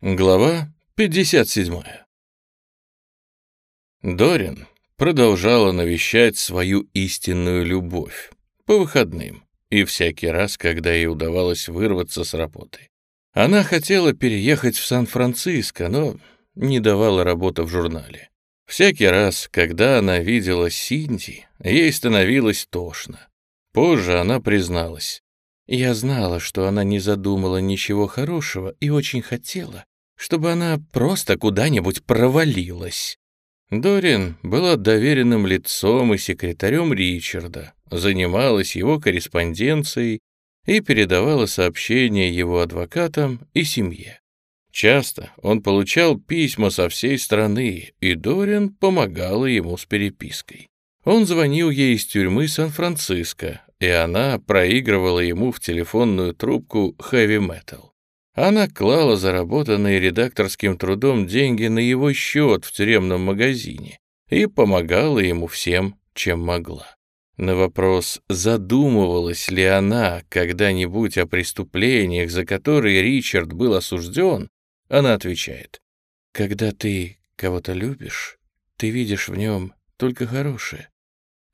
Глава 57. Дорин продолжала навещать свою истинную любовь по выходным и всякий раз, когда ей удавалось вырваться с работы. Она хотела переехать в Сан-Франциско, но не давала работа в журнале. Всякий раз, когда она видела Синди, ей становилось тошно. Позже она призналась. Я знала, что она не задумала ничего хорошего и очень хотела, чтобы она просто куда-нибудь провалилась. Дорин была доверенным лицом и секретарем Ричарда, занималась его корреспонденцией и передавала сообщения его адвокатам и семье. Часто он получал письма со всей страны, и Дорин помогала ему с перепиской. Он звонил ей из тюрьмы Сан-Франциско, и она проигрывала ему в телефонную трубку хэви-метал. Она клала заработанные редакторским трудом деньги на его счет в тюремном магазине и помогала ему всем, чем могла. На вопрос, задумывалась ли она когда-нибудь о преступлениях, за которые Ричард был осужден, она отвечает, «Когда ты кого-то любишь, ты видишь в нем только хорошее,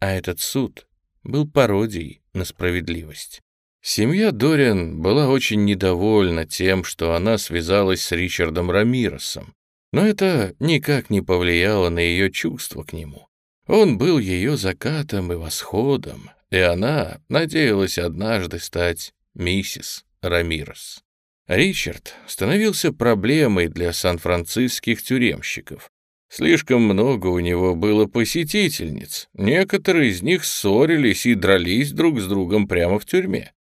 а этот суд был пародией на справедливость. Семья Дориан была очень недовольна тем, что она связалась с Ричардом Рамиросом, но это никак не повлияло на ее чувства к нему. Он был ее закатом и восходом, и она надеялась однажды стать миссис Рамирос. Ричард становился проблемой для сан-франциских тюремщиков, Слишком много у него было посетительниц. Некоторые из них ссорились и дрались друг с другом прямо в тюрьме.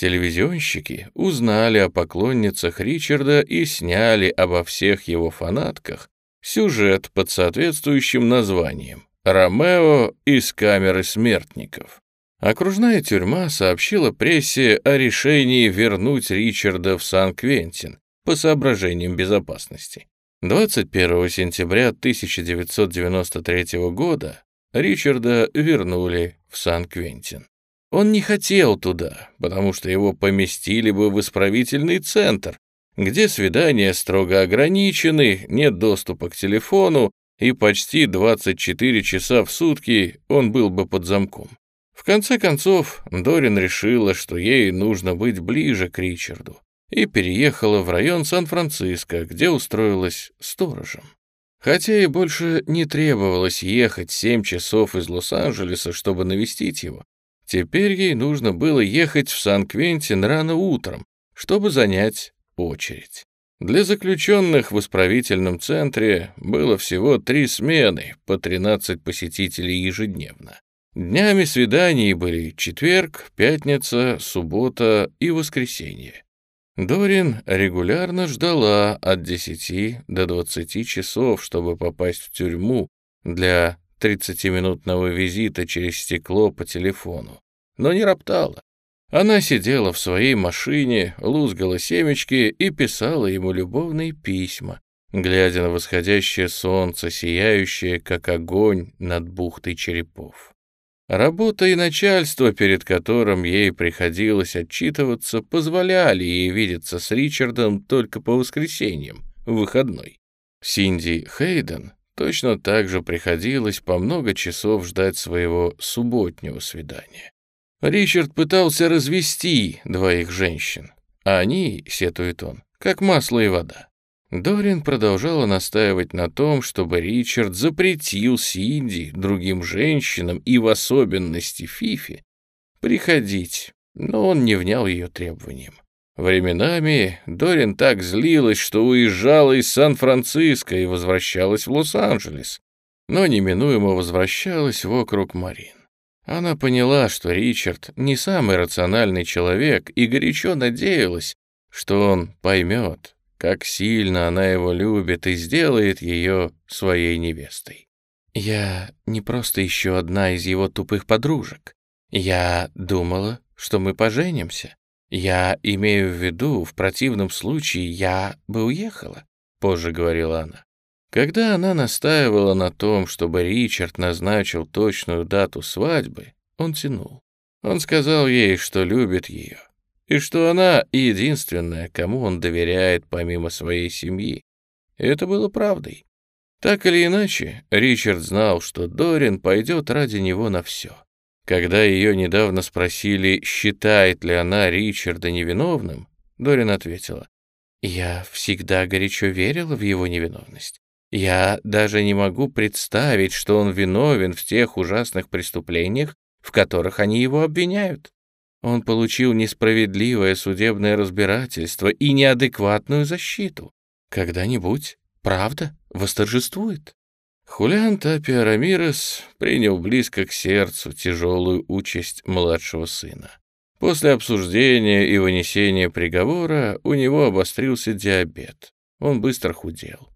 Телевизионщики узнали о поклонницах Ричарда и сняли обо всех его фанатках сюжет под соответствующим названием «Ромео из камеры смертников». Окружная тюрьма сообщила прессе о решении вернуть Ричарда в Сан-Квентин по соображениям безопасности. 21 сентября 1993 года Ричарда вернули в Сан-Квентин. Он не хотел туда, потому что его поместили бы в исправительный центр, где свидания строго ограничены, нет доступа к телефону, и почти 24 часа в сутки он был бы под замком. В конце концов, Дорин решила, что ей нужно быть ближе к Ричарду и переехала в район Сан-Франциско, где устроилась сторожем. Хотя и больше не требовалось ехать семь часов из Лос-Анджелеса, чтобы навестить его, теперь ей нужно было ехать в Сан-Квентин рано утром, чтобы занять очередь. Для заключенных в исправительном центре было всего три смены, по 13 посетителей ежедневно. Днями свиданий были четверг, пятница, суббота и воскресенье. Дорин регулярно ждала от 10 до 20 часов, чтобы попасть в тюрьму для 30-минутного визита через стекло по телефону, но не роптала. Она сидела в своей машине, лузгала семечки и писала ему любовные письма, глядя на восходящее солнце, сияющее, как огонь над бухтой черепов. Работа и начальство, перед которым ей приходилось отчитываться, позволяли ей видеться с Ричардом только по воскресеньям, в выходной. Синди Хейден точно так же приходилось по много часов ждать своего субботнего свидания. Ричард пытался развести двоих женщин, а они, сетует он, как масло и вода. Дорин продолжала настаивать на том, чтобы Ричард запретил Синди, другим женщинам и в особенности Фифи приходить, но он не внял ее требованиям. Временами Дорин так злилась, что уезжала из Сан-Франциско и возвращалась в Лос-Анджелес, но неминуемо возвращалась вокруг Марин. Она поняла, что Ричард не самый рациональный человек и горячо надеялась, что он поймет, как сильно она его любит и сделает ее своей невестой. Я не просто еще одна из его тупых подружек. Я думала, что мы поженимся. Я имею в виду, в противном случае я бы уехала, позже говорила она. Когда она настаивала на том, чтобы Ричард назначил точную дату свадьбы, он тянул. Он сказал ей, что любит ее, и что она единственная, кому он доверяет помимо своей семьи. Это было правдой. Так или иначе, Ричард знал, что Дорин пойдет ради него на все. Когда ее недавно спросили, считает ли она Ричарда невиновным, Дорин ответила, «Я всегда горячо верила в его невиновность. Я даже не могу представить, что он виновен в тех ужасных преступлениях, в которых они его обвиняют. Он получил несправедливое судебное разбирательство и неадекватную защиту. Когда-нибудь правда восторжествует. Хулиан Тапиа Рамирес принял близко к сердцу тяжелую участь младшего сына. После обсуждения и вынесения приговора у него обострился диабет. Он быстро худел.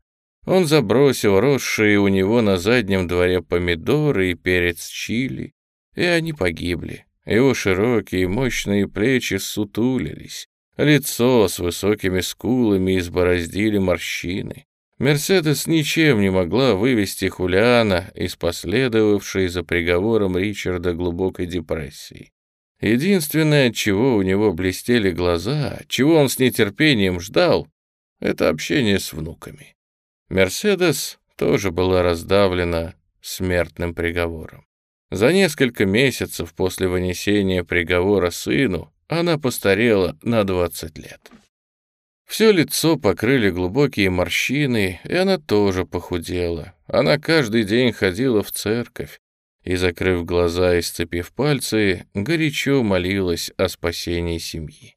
Он забросил росшие у него на заднем дворе помидоры и перец чили, и они погибли. Его широкие мощные плечи сутулились, лицо с высокими скулами избороздили морщины. Мерседес ничем не могла вывести Хулиана из последовавшей за приговором Ричарда глубокой депрессии. Единственное, чего у него блестели глаза, чего он с нетерпением ждал, это общение с внуками. Мерседес тоже была раздавлена смертным приговором. За несколько месяцев после вынесения приговора сыну она постарела на 20 лет. Все лицо покрыли глубокие морщины, и она тоже похудела. Она каждый день ходила в церковь и, закрыв глаза и сцепив пальцы, горячо молилась о спасении семьи.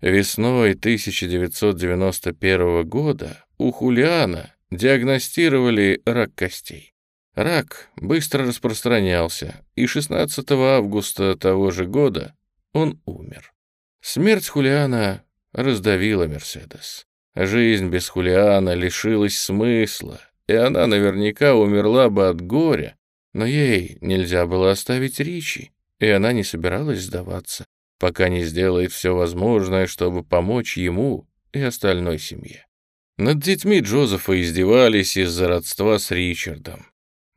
Весной 1991 года у Хулиана диагностировали рак костей. Рак быстро распространялся, и 16 августа того же года он умер. Смерть Хулиана раздавила Мерседес. Жизнь без Хулиана лишилась смысла, и она наверняка умерла бы от горя, но ей нельзя было оставить Ричи, и она не собиралась сдаваться, пока не сделает все возможное, чтобы помочь ему и остальной семье. Над детьми Джозефа издевались из-за родства с Ричардом.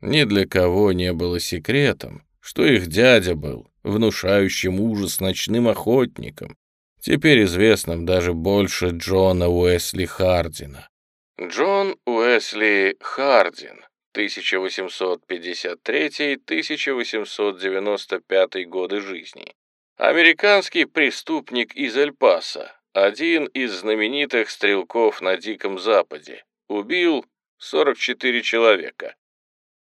Ни для кого не было секретом, что их дядя был внушающим ужас ночным охотником, теперь известным даже больше Джона Уэсли Хардина. Джон Уэсли Хардин, 1853-1895 годы жизни. Американский преступник из Эль-Паса, один из знаменитых стрелков на Диком Западе. Убил 44 человека.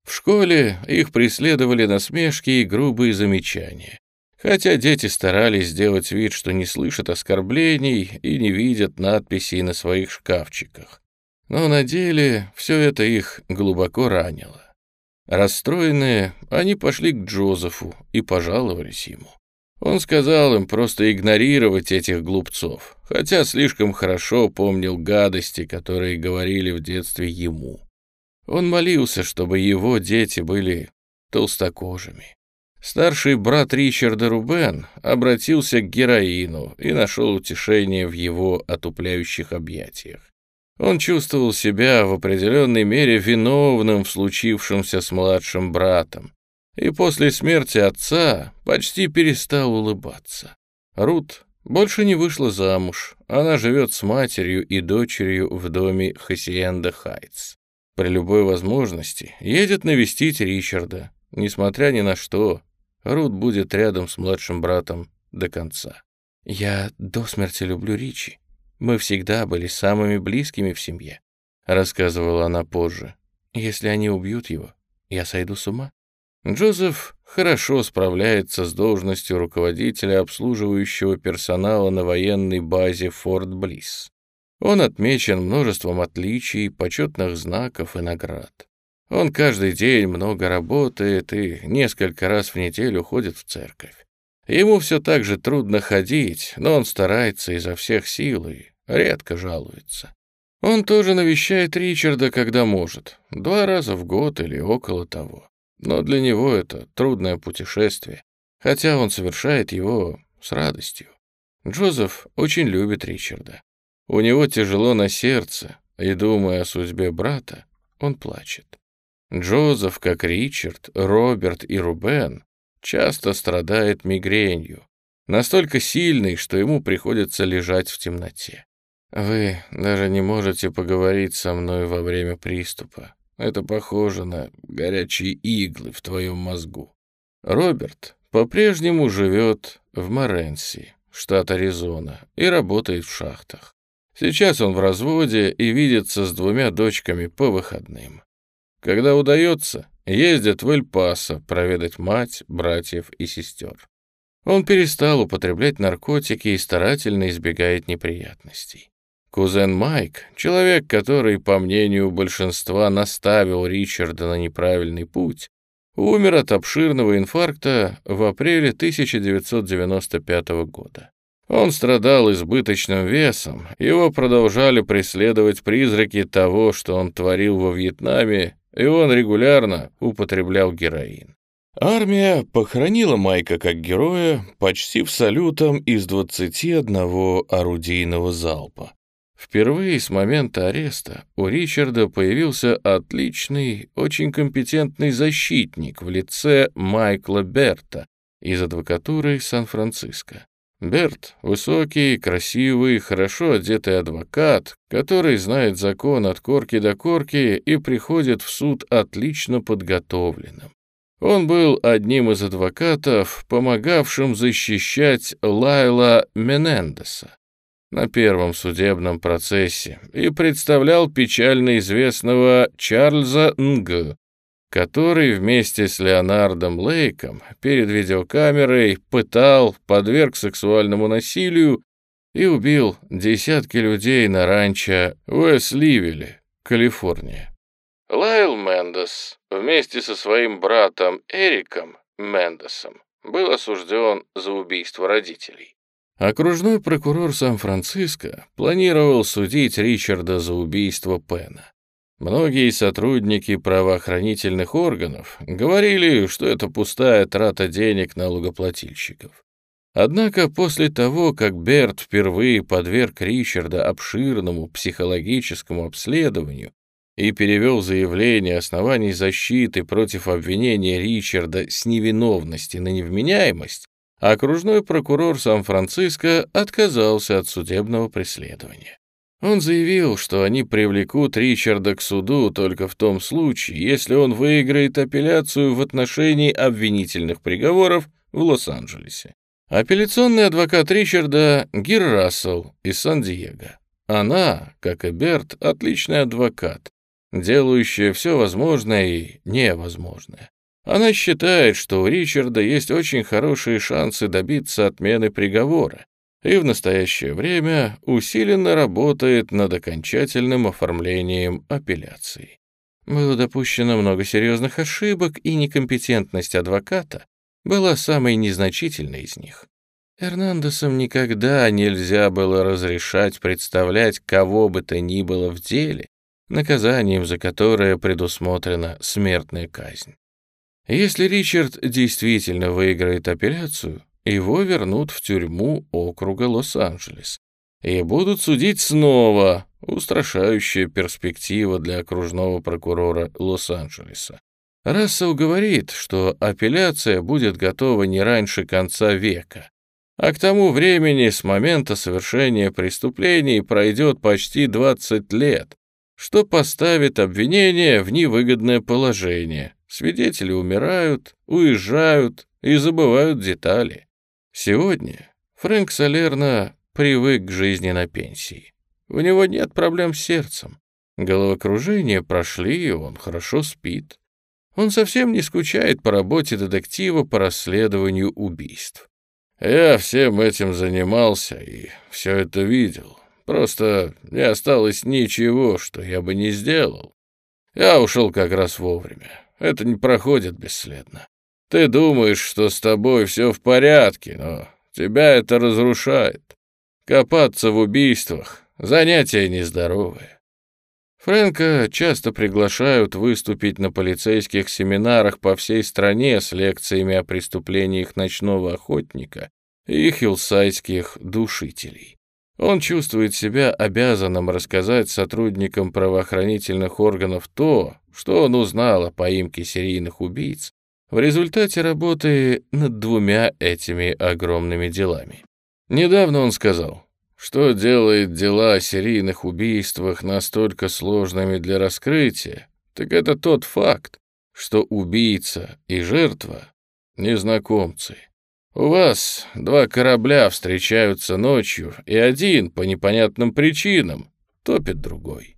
В школе их преследовали насмешки и грубые замечания. Хотя дети старались сделать вид, что не слышат оскорблений и не видят надписей на своих шкафчиках. Но на деле все это их глубоко ранило. Расстроенные, они пошли к Джозефу и пожаловались ему. Он сказал им просто игнорировать этих глупцов, хотя слишком хорошо помнил гадости, которые говорили в детстве ему. Он молился, чтобы его дети были толстокожими. Старший брат Ричарда Рубен обратился к героину и нашел утешение в его отупляющих объятиях. Он чувствовал себя в определенной мере виновным в случившемся с младшим братом, и после смерти отца почти перестал улыбаться. Рут больше не вышла замуж, она живет с матерью и дочерью в доме Хасиенда Хайтс. При любой возможности едет навестить Ричарда. Несмотря ни на что, Рут будет рядом с младшим братом до конца. «Я до смерти люблю Ричи. Мы всегда были самыми близкими в семье», — рассказывала она позже. «Если они убьют его, я сойду с ума». Джозеф хорошо справляется с должностью руководителя обслуживающего персонала на военной базе Форт Блисс. Он отмечен множеством отличий, почетных знаков и наград. Он каждый день много работает и несколько раз в неделю ходит в церковь. Ему все так же трудно ходить, но он старается изо всех сил и редко жалуется. Он тоже навещает Ричарда, когда может, два раза в год или около того. Но для него это трудное путешествие, хотя он совершает его с радостью. Джозеф очень любит Ричарда. У него тяжело на сердце, и, думая о судьбе брата, он плачет. Джозеф, как Ричард, Роберт и Рубен, часто страдает мигренью, настолько сильный, что ему приходится лежать в темноте. Вы даже не можете поговорить со мной во время приступа. Это похоже на горячие иглы в твоем мозгу. Роберт по-прежнему живет в Моренси, штат Аризона, и работает в шахтах. Сейчас он в разводе и видится с двумя дочками по выходным. Когда удается, ездят в Эль-Пасо проведать мать, братьев и сестер. Он перестал употреблять наркотики и старательно избегает неприятностей. Кузен Майк, человек, который, по мнению большинства, наставил Ричарда на неправильный путь, умер от обширного инфаркта в апреле 1995 года. Он страдал избыточным весом, его продолжали преследовать призраки того, что он творил во Вьетнаме, и он регулярно употреблял героин. Армия похоронила Майка как героя, почти в салютом из 21 орудийного залпа. Впервые с момента ареста у Ричарда появился отличный, очень компетентный защитник в лице Майкла Берта из адвокатуры Сан-Франциско. Берт — высокий, красивый, хорошо одетый адвокат, который знает закон от корки до корки и приходит в суд отлично подготовленным. Он был одним из адвокатов, помогавшим защищать Лайла Менендеса на первом судебном процессе и представлял печально известного Чарльза Нг, который вместе с Леонардом Лейком перед видеокамерой пытал, подверг сексуальному насилию и убил десятки людей на ранчо Уэст-Ливеле, Калифорния. Лайл Мендес вместе со своим братом Эриком Мендесом был осужден за убийство родителей. Окружной прокурор Сан-Франциско планировал судить Ричарда за убийство Пена. Многие сотрудники правоохранительных органов говорили, что это пустая трата денег налогоплательщиков. Однако после того, как Берт впервые подверг Ричарда обширному психологическому обследованию и перевел заявление оснований защиты против обвинения Ричарда с невиновности на невменяемость, окружной прокурор Сан-Франциско отказался от судебного преследования. Он заявил, что они привлекут Ричарда к суду только в том случае, если он выиграет апелляцию в отношении обвинительных приговоров в Лос-Анджелесе. Апелляционный адвокат Ричарда — Гир Рассел из Сан-Диего. Она, как и Берт, отличный адвокат, делающая все возможное и невозможное. Она считает, что у Ричарда есть очень хорошие шансы добиться отмены приговора, и в настоящее время усиленно работает над окончательным оформлением апелляции. Было допущено много серьезных ошибок, и некомпетентность адвоката была самой незначительной из них. Эрнандесом никогда нельзя было разрешать представлять кого бы то ни было в деле, наказанием за которое предусмотрена смертная казнь. Если Ричард действительно выиграет апелляцию, его вернут в тюрьму округа Лос-Анджелес и будут судить снова, устрашающая перспектива для окружного прокурора Лос-Анджелеса. Рассел говорит, что апелляция будет готова не раньше конца века, а к тому времени с момента совершения преступлений пройдет почти 20 лет, что поставит обвинение в невыгодное положение, Свидетели умирают, уезжают и забывают детали. Сегодня Фрэнк Салерно привык к жизни на пенсии. У него нет проблем с сердцем. Головокружение прошли, и он хорошо спит. Он совсем не скучает по работе детектива по расследованию убийств. Я всем этим занимался и все это видел. Просто не осталось ничего, что я бы не сделал. Я ушел как раз вовремя. Это не проходит бесследно. Ты думаешь, что с тобой все в порядке, но тебя это разрушает. Копаться в убийствах — занятие нездоровое. Фрэнка часто приглашают выступить на полицейских семинарах по всей стране с лекциями о преступлениях ночного охотника и хилсайских душителей. Он чувствует себя обязанным рассказать сотрудникам правоохранительных органов то, что он узнал о поимке серийных убийц в результате работы над двумя этими огромными делами. Недавно он сказал, что делает дела о серийных убийствах настолько сложными для раскрытия, так это тот факт, что убийца и жертва — незнакомцы. У вас два корабля встречаются ночью, и один, по непонятным причинам, топит другой.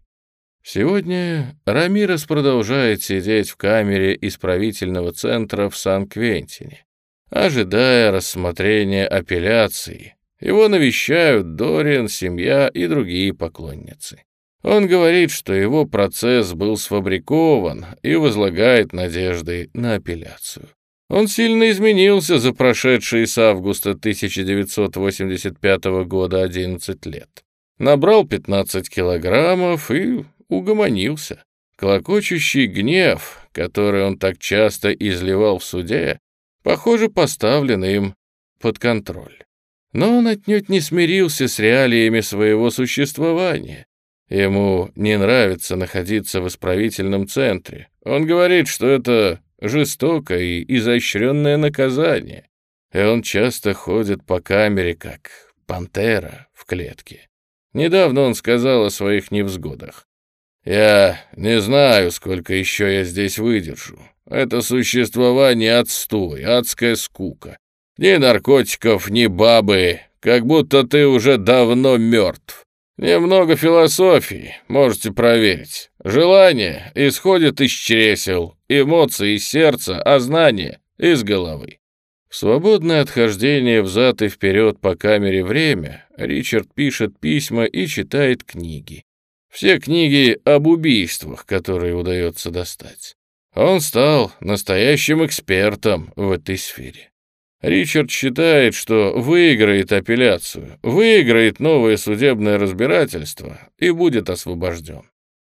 Сегодня Рамирес продолжает сидеть в камере исправительного центра в Сан-Квентине, ожидая рассмотрения апелляции. Его навещают Дориан, семья и другие поклонницы. Он говорит, что его процесс был сфабрикован и возлагает надежды на апелляцию. Он сильно изменился за прошедшие с августа 1985 года 11 лет. Набрал 15 килограммов и угомонился. Клокочущий гнев, который он так часто изливал в суде, похоже, поставлен им под контроль. Но он отнюдь не смирился с реалиями своего существования. Ему не нравится находиться в исправительном центре. Он говорит, что это жестокое и изощренное наказание, и он часто ходит по камере, как пантера в клетке. Недавно он сказал о своих невзгодах. «Я не знаю, сколько еще я здесь выдержу. Это существование отстой, адская скука. Ни наркотиков, ни бабы, как будто ты уже давно мертв. Немного философии, можете проверить. Желание исходит из чресел, эмоции из сердца, а знание — из головы. В свободное отхождение взад и вперед по камере время Ричард пишет письма и читает книги. Все книги об убийствах, которые удается достать. Он стал настоящим экспертом в этой сфере. Ричард считает, что выиграет апелляцию, выиграет новое судебное разбирательство и будет освобожден.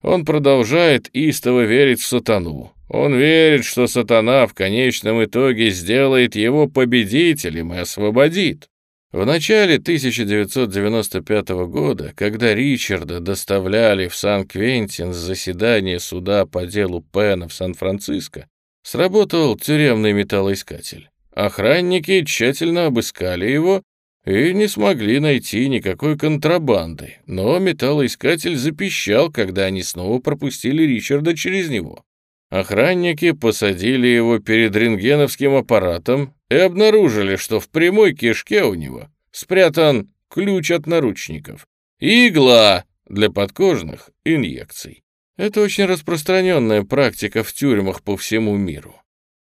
Он продолжает истово верить в сатану. Он верит, что сатана в конечном итоге сделает его победителем и освободит. В начале 1995 года, когда Ричарда доставляли в Сан-Квентин с заседания суда по делу Пена в Сан-Франциско, сработал тюремный металлоискатель. Охранники тщательно обыскали его и не смогли найти никакой контрабанды, но металлоискатель запищал, когда они снова пропустили Ричарда через него. Охранники посадили его перед рентгеновским аппаратом и обнаружили, что в прямой кишке у него спрятан ключ от наручников игла для подкожных инъекций. Это очень распространенная практика в тюрьмах по всему миру.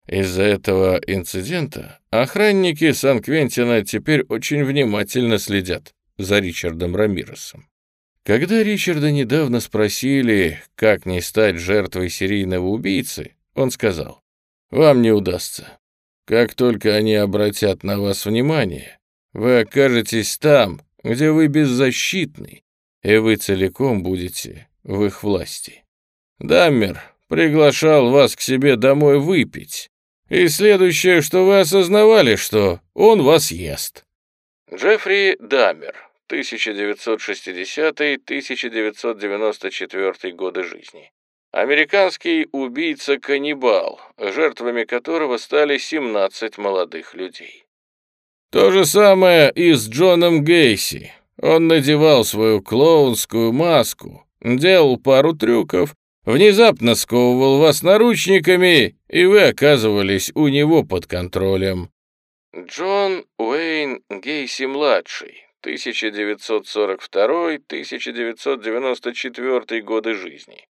Из-за этого инцидента охранники Сан-Квентина теперь очень внимательно следят за Ричардом Рамиросом. Когда Ричарда недавно спросили, как не стать жертвой серийного убийцы, он сказал, «Вам не удастся. Как только они обратят на вас внимание, вы окажетесь там, где вы беззащитны, и вы целиком будете в их власти. Даммер приглашал вас к себе домой выпить, и следующее, что вы осознавали, что он вас ест. Джеффри Даммер, 1960-1994 годы жизни. Американский убийца-каннибал, жертвами которого стали 17 молодых людей. То же самое и с Джоном Гейси. Он надевал свою клоунскую маску, делал пару трюков, внезапно сковывал вас наручниками, и вы оказывались у него под контролем. Джон Уэйн Гейси-младший, 1942-1994 годы жизни.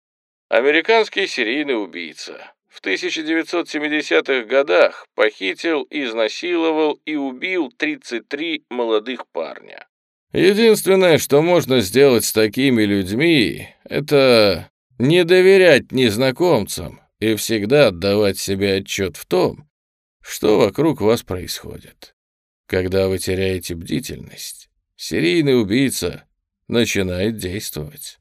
Американский серийный убийца. В 1970-х годах похитил, изнасиловал и убил 33 молодых парня. Единственное, что можно сделать с такими людьми, это не доверять незнакомцам и всегда отдавать себе отчет в том, что вокруг вас происходит. Когда вы теряете бдительность, серийный убийца начинает действовать.